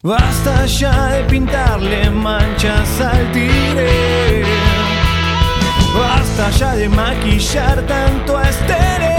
Basta ya de pintarle manchas al tigre. Basta ya de maquillar tanto a este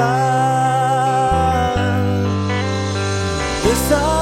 love. This all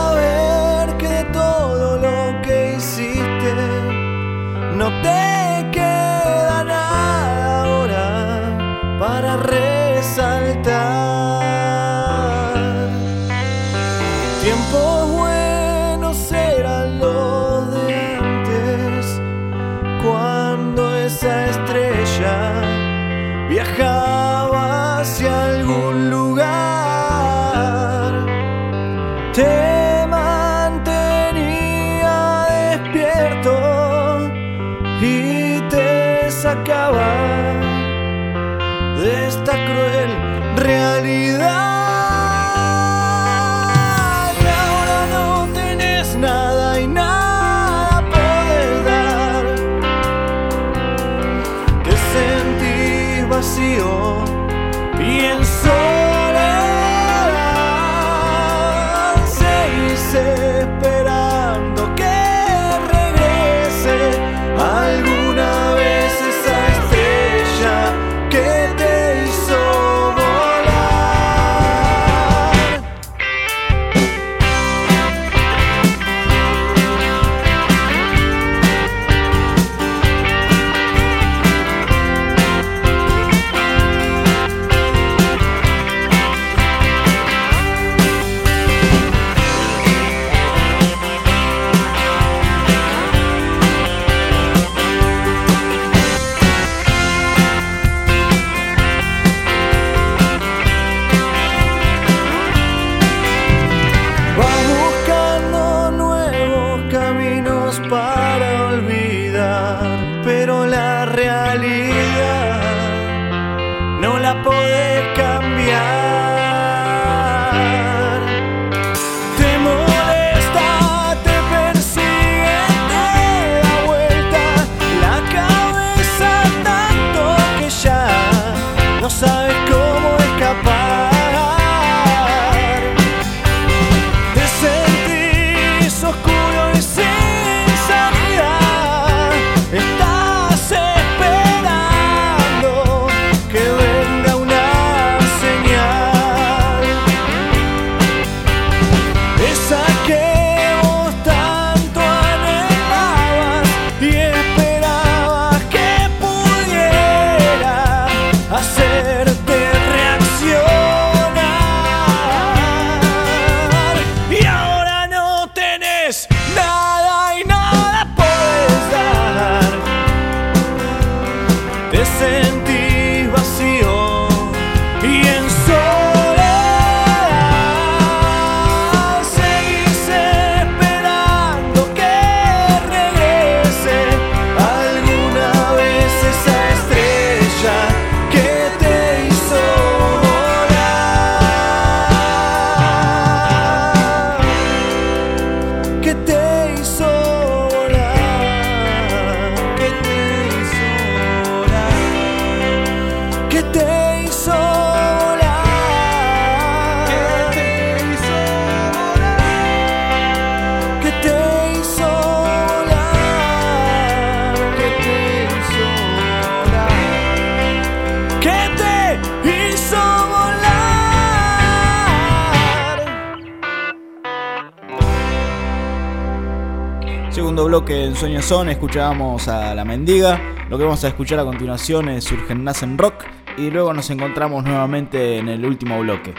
bloque de Ensueños Son escuchábamos a La Mendiga. Lo que vamos a escuchar a continuación es Urgen Rock. Y luego nos encontramos nuevamente en el último bloque.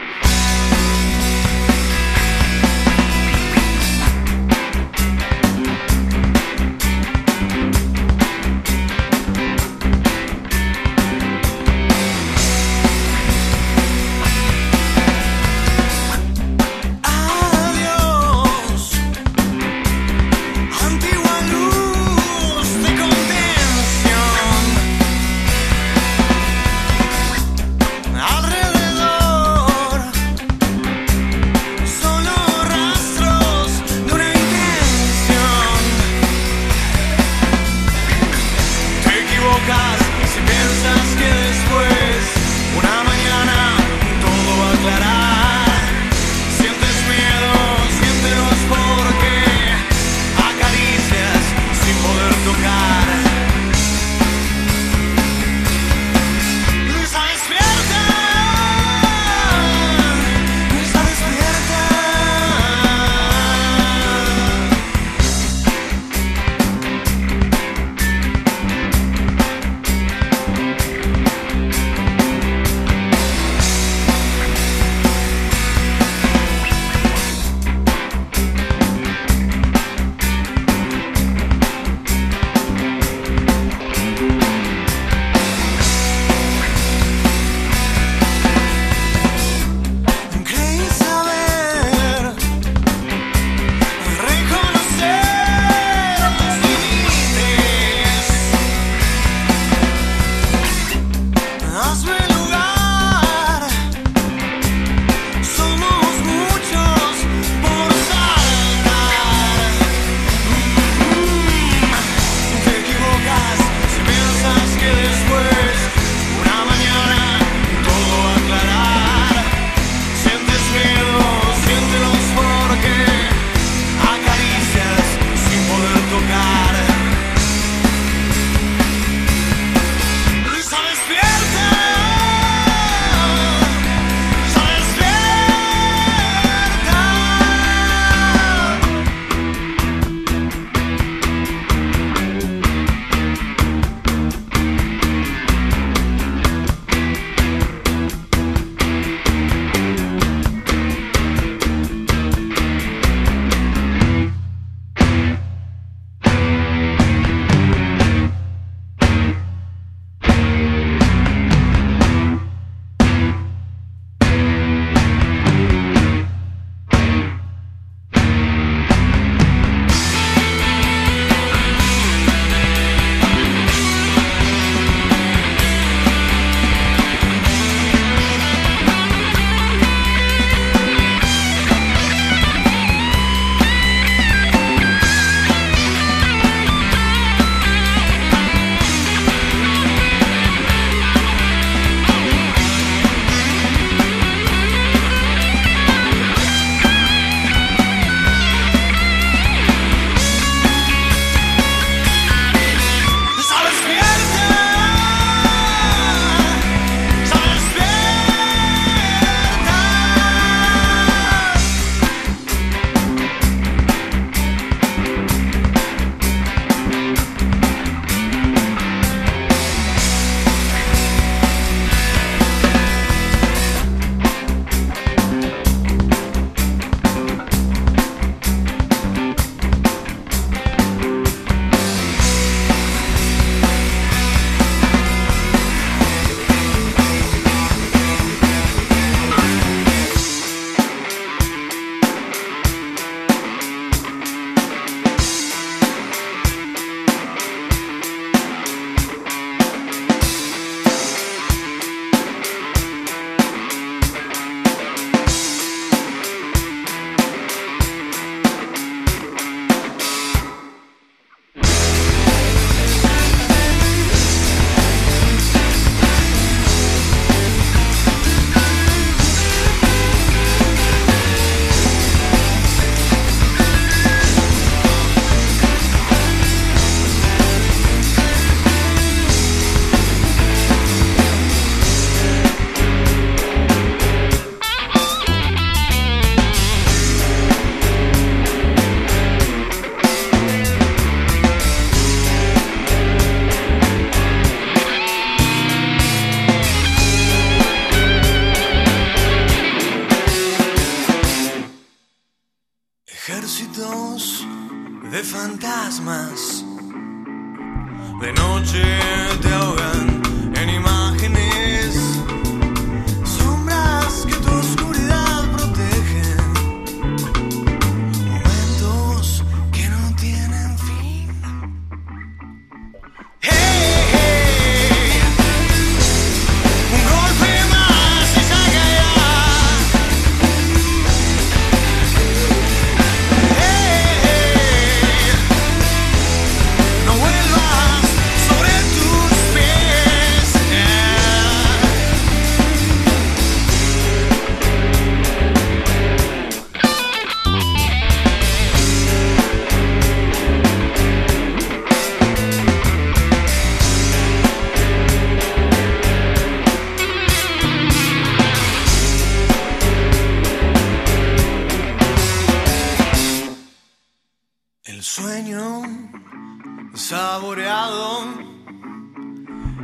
De noche te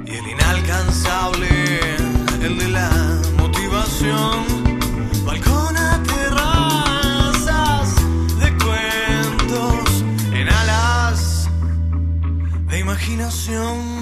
y el inalcanzable, el de la motivación. Balcón a terrazas de cuentos en alas de imaginación.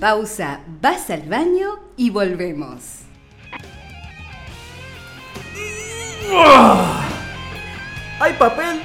Pausa, vas al baño y volvemos. ¿Hay papel?